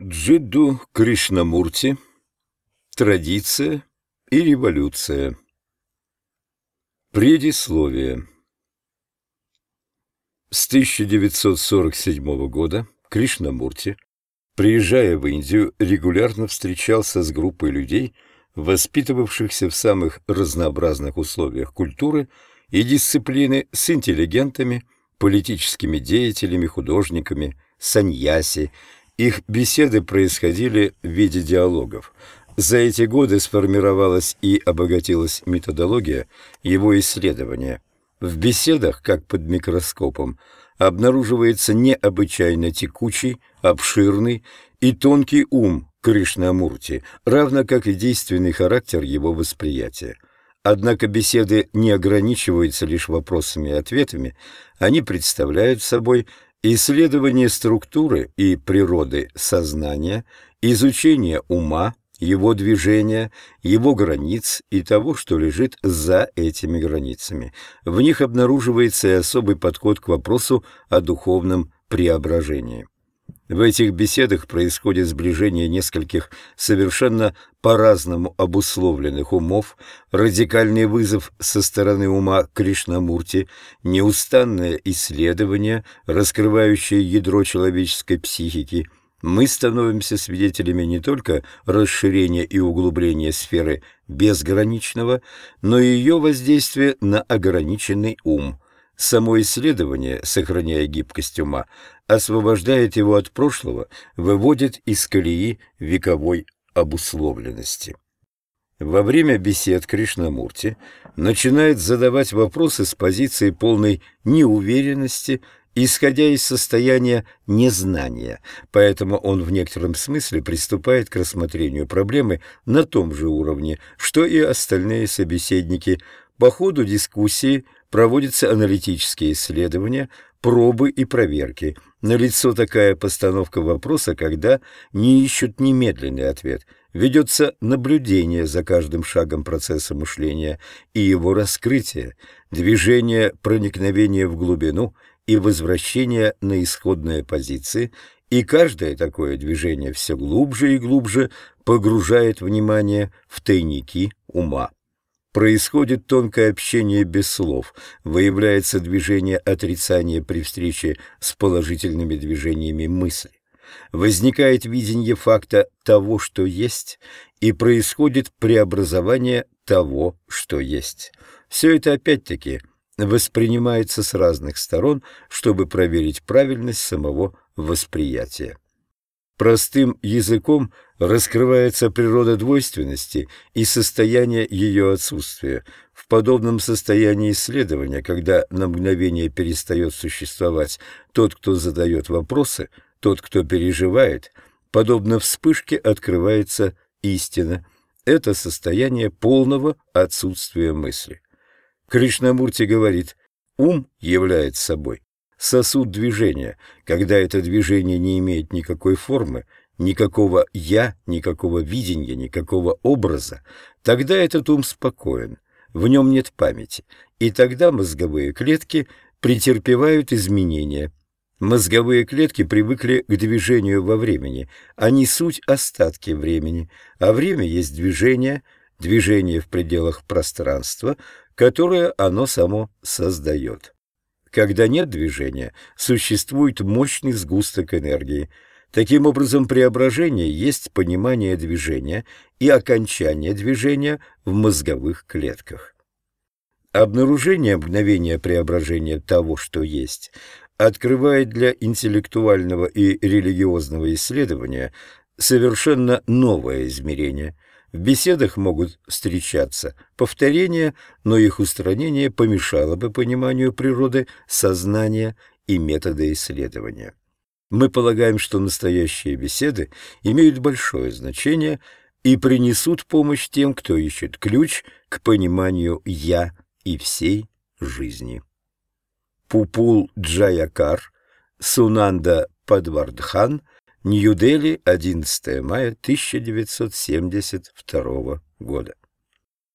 Джидду Кришнамурти. Традиция и революция. Предисловие. С 1947 года Кришнамурти, приезжая в Индию, регулярно встречался с группой людей, воспитывавшихся в самых разнообразных условиях культуры и дисциплины с интеллигентами, политическими деятелями, художниками, саньяси, их беседы происходили в виде диалогов. За эти годы сформировалась и обогатилась методология его исследования. В беседах, как под микроскопом, обнаруживается необычайно текучий, обширный и тонкий ум Кришнамурти, равно как и действенный характер его восприятия. Однако беседы не ограничиваются лишь вопросами и ответами, они представляют собой Исследование структуры и природы сознания, изучение ума, его движения, его границ и того, что лежит за этими границами. В них обнаруживается и особый подход к вопросу о духовном преображении. В этих беседах происходит сближение нескольких совершенно по-разному обусловленных умов, радикальный вызов со стороны ума Кришнамурти, неустанное исследование, раскрывающее ядро человеческой психики. Мы становимся свидетелями не только расширения и углубления сферы безграничного, но и ее воздействия на ограниченный ум – Само исследование, сохраняя гибкость ума, освобождает его от прошлого, выводит из колеи вековой обусловленности. Во время бесед Кришнамурти начинает задавать вопросы с позиции полной неуверенности, исходя из состояния незнания, поэтому он в некотором смысле приступает к рассмотрению проблемы на том же уровне, что и остальные собеседники. По ходу дискуссии – проводятся аналитические исследования, пробы и проверки. Налицо такая постановка вопроса, когда не ищут немедленный ответ. Ведется наблюдение за каждым шагом процесса мышления и его раскрытие, движение проникновения в глубину и возвращение на исходные позиции, и каждое такое движение все глубже и глубже погружает внимание в тайники ума. Происходит тонкое общение без слов, выявляется движение отрицания при встрече с положительными движениями мысли. Возникает видение факта того, что есть, и происходит преобразование того, что есть. Все это опять-таки воспринимается с разных сторон, чтобы проверить правильность самого восприятия. Простым языком раскрывается природа двойственности и состояние ее отсутствия. В подобном состоянии исследования, когда на мгновение перестает существовать тот, кто задает вопросы, тот, кто переживает, подобно вспышке открывается истина. Это состояние полного отсутствия мысли. Кришнамурти говорит, ум является собой сосуд движения, когда это движение не имеет никакой формы, никакого «я», никакого видения, никакого образа, тогда этот ум спокоен, в нем нет памяти, и тогда мозговые клетки претерпевают изменения. Мозговые клетки привыкли к движению во времени, они суть остатки времени, а время есть движение, движение в пределах пространства, которое оно само создает. Когда нет движения, существует мощный сгусток энергии. Таким образом, преображение есть понимание движения и окончание движения в мозговых клетках. Обнаружение мгновения преображения того, что есть, открывает для интеллектуального и религиозного исследования совершенно новое измерение – в беседах могут встречаться повторения, но их устранение помешало бы пониманию природы, сознания и метода исследования. Мы полагаем, что настоящие беседы имеют большое значение и принесут помощь тем, кто ищет ключ к пониманию «я» и всей жизни. Пупул Джаякар, Сунанда Падвардхан – Нью-Дели, 11 мая 1972 года.